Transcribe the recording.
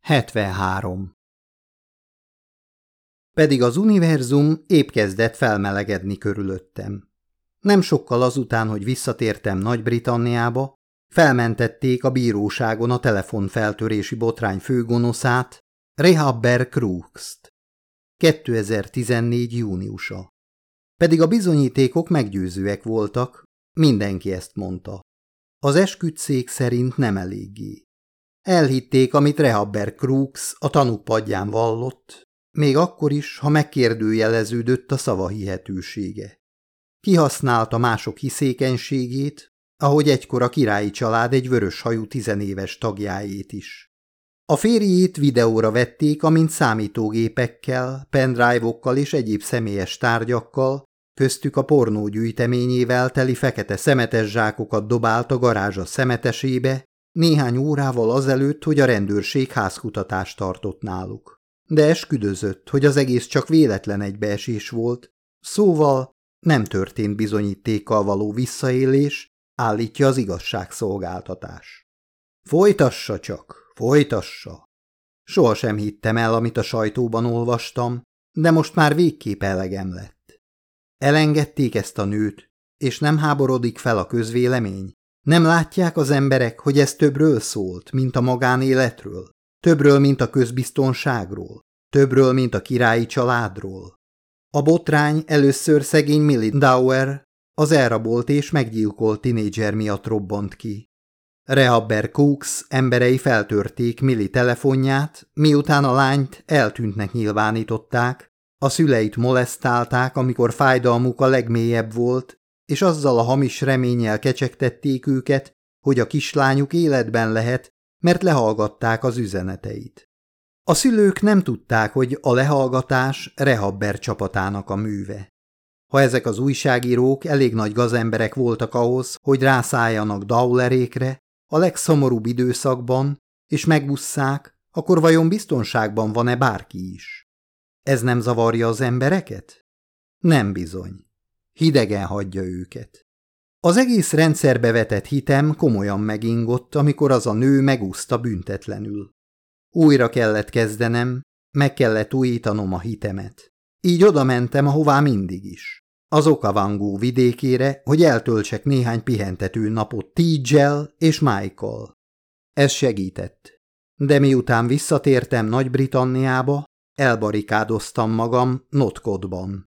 73. Pedig az univerzum épp kezdett felmelegedni körülöttem. Nem sokkal azután, hogy visszatértem Nagy-Britanniába, felmentették a bíróságon a telefonfeltörési botrány főgonoszát, Rehabber Crooks-t. 2014. júniusa. Pedig a bizonyítékok meggyőzőek voltak, mindenki ezt mondta. Az esküdszék szerint nem eléggé. Elhitték, amit Rehabber Crooks a tanúk padján vallott, még akkor is, ha megkérdőjeleződött a szava hihetősége. Kihasználta mások hiszékenységét, ahogy egykor a királyi család egy vörös hajú tizenéves tagjáét is. A férjét videóra vették, amint számítógépekkel, pendrive-okkal és egyéb személyes tárgyakkal, köztük a pornó gyűjteményével teli fekete szemetes zsákokat dobált a garázsa szemetesébe, néhány órával azelőtt, hogy a rendőrség házkutatást tartott náluk. De esküdözött, hogy az egész csak véletlen egybeesés volt, szóval nem történt bizonyítékkal való visszaélés, állítja az igazságszolgáltatás. Folytassa csak, folytassa. Soha sem hittem el, amit a sajtóban olvastam, de most már végképp elegem lett. Elengedték ezt a nőt, és nem háborodik fel a közvélemény? Nem látják az emberek, hogy ez többről szólt, mint a magánéletről? Többről, mint a közbiztonságról? Többről, mint a királyi családról? A botrány először szegény Millie Dauer, az elrabolt és meggyilkolt tinédzser miatt robbant ki. Rehabber Cooks emberei feltörték Millie telefonját, miután a lányt eltűntnek nyilvánították, a szüleit molesztálták, amikor fájdalmuk a legmélyebb volt, és azzal a hamis reménnyel kecsegtették őket, hogy a kislányuk életben lehet, mert lehallgatták az üzeneteit. A szülők nem tudták, hogy a lehallgatás Rehabber csapatának a műve. Ha ezek az újságírók elég nagy gazemberek voltak ahhoz, hogy rászálljanak Daulerékre, a legszomorúbb időszakban, és megbusszák, akkor vajon biztonságban van-e bárki is? Ez nem zavarja az embereket? Nem bizony. Hidegen hagyja őket. Az egész rendszerbe vetett hitem komolyan megingott, amikor az a nő megúszta büntetlenül. Újra kellett kezdenem, meg kellett újítanom a hitemet. Így oda mentem, ahová mindig is. Az Okavangó vidékére, hogy eltöltsek néhány pihentető napot Tigel és Michael. Ez segített. De miután visszatértem Nagy-Britanniába, elbarikádoztam magam Notkodban.